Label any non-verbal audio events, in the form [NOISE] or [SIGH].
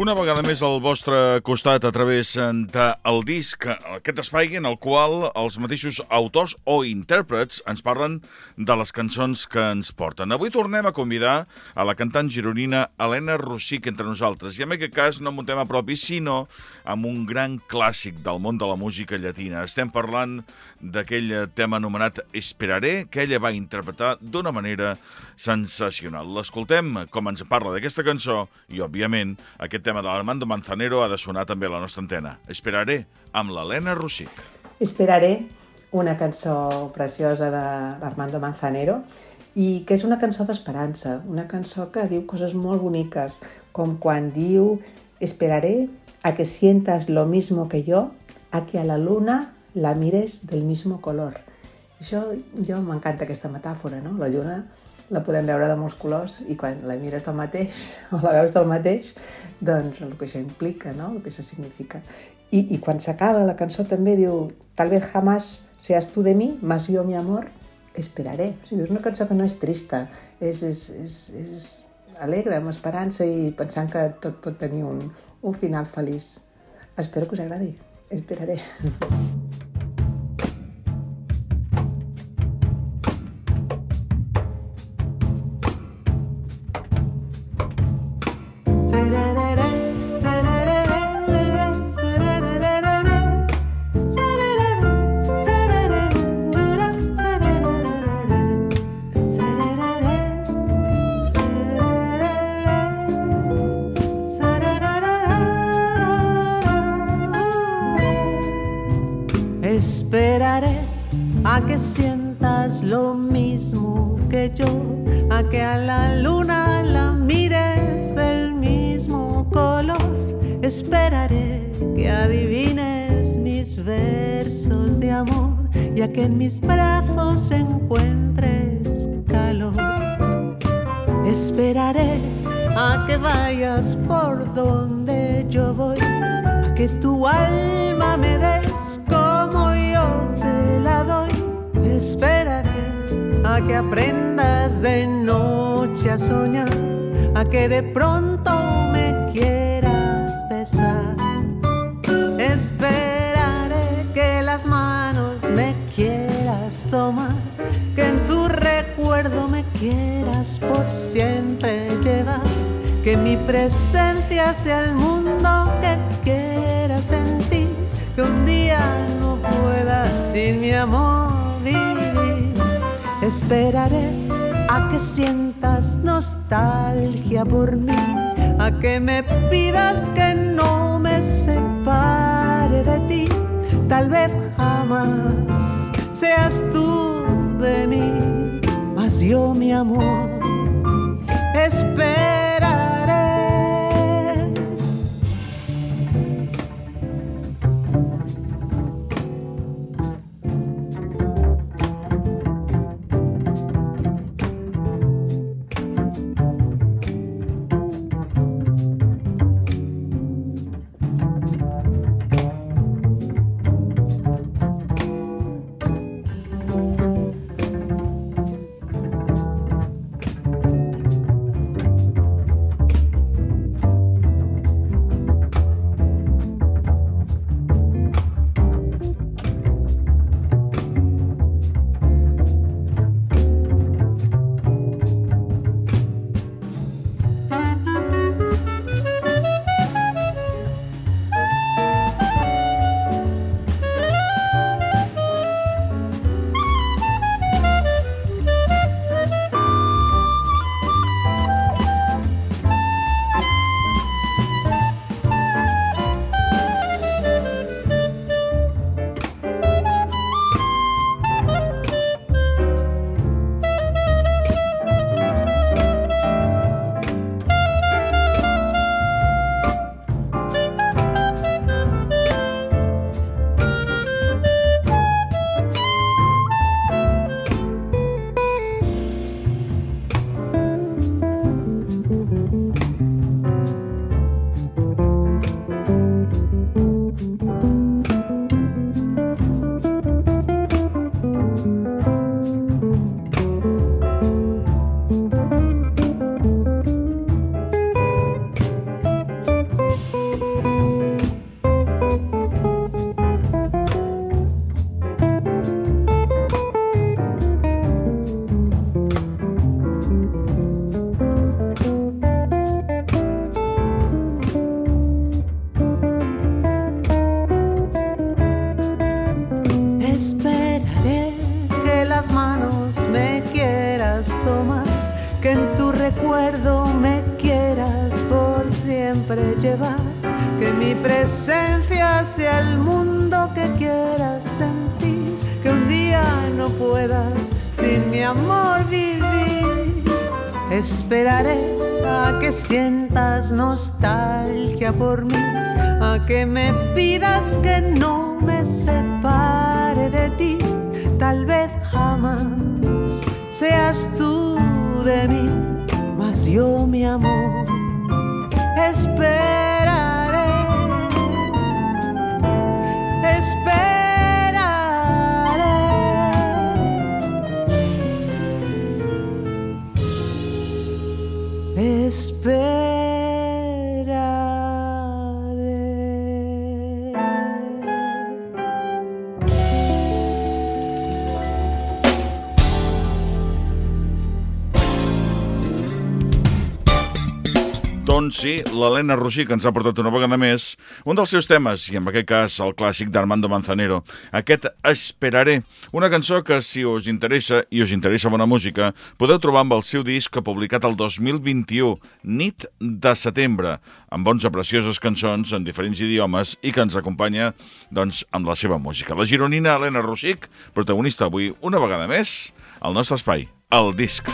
Una vegada més al vostre costat a través del disc, aquest espai en el qual els mateixos autors o intèrprets ens parlen de les cançons que ens porten. Avui tornem a convidar a la cantant gironina Helena Rossic entre nosaltres, i en aquest cas no amb un tema propi, sinó amb un gran clàssic del món de la música llatina. Estem parlant d'aquell tema anomenat Esperaré, que ella va interpretar d'una manera sensacional. L'escoltem com ens parla d'aquesta cançó i, òbviament, aquest tema de l'Armando Manzanero ha de sonar també a la nostra antena. Esperaré, amb l'Helena Rossic. Esperaré, una cançó preciosa de l'Armando Manzanero, i que és una cançó d'esperança, una cançó que diu coses molt boniques, com quan diu esperaré a que sientas lo mismo que yo, a que a la luna la mires del mismo color. Això, jo m'encanta aquesta metàfora, no? La lluna la podem veure de molts colors i quan la mires del mateix [LAUGHS] o la veus del mateix, doncs el que això implica, no? el que això significa. I, i quan s'acaba la cançó també diu tal vez jamás seas tú de mí, más yo mi amor, esperaré. O sigui, és una cançó que no és trista, és, és, és, és alegre, amb esperança i pensant que tot pot tenir un, un final feliç. Espero que us agradi. Esperaré [LAUGHS] que yo, a que a la luna la mires del mismo color. Esperaré que adivines mis versos de amor y a que en mis brazos encuentres calor. Esperaré a que vayas por donde yo voy, a que tu alma que aprendas de noche a soñar, a que de pronto me quieras besar. Esperaré que las manos me quieras tomar, que en tu recuerdo me quieras por siempre llevar, que mi presencia sea el mundo que quieras sentir, que un día no puedas sin mi amor Esperaré a que sientas nostalgia por mí, a que me pidas que no me separe de ti. Tal vez jamás seas tú de mí, mas yo mi amor siempre llevar, que mi presencia sea el mundo que quieras sentir, que un día no puedas sin mi amor vivir. Esperaré a que sientas nostalgia por mí, a que me pidas que no me separe de ti, tal vez jamás seas tú de mí, mas yo mi amor despair. Sí, l'Helena Rossí, que ens ha portat una vegada més un dels seus temes, i en aquest cas el clàssic d'Armando Manzanero, aquest Esperaré, una cançó que si us interessa i us interessa bona música, podeu trobar amb el seu disc publicat el 2021, Nit de setembre, amb 11 precioses cançons en diferents idiomes i que ens acompanya doncs, amb la seva música. La gironina Helena Rossic, protagonista avui una vegada més al nostre espai, el disc.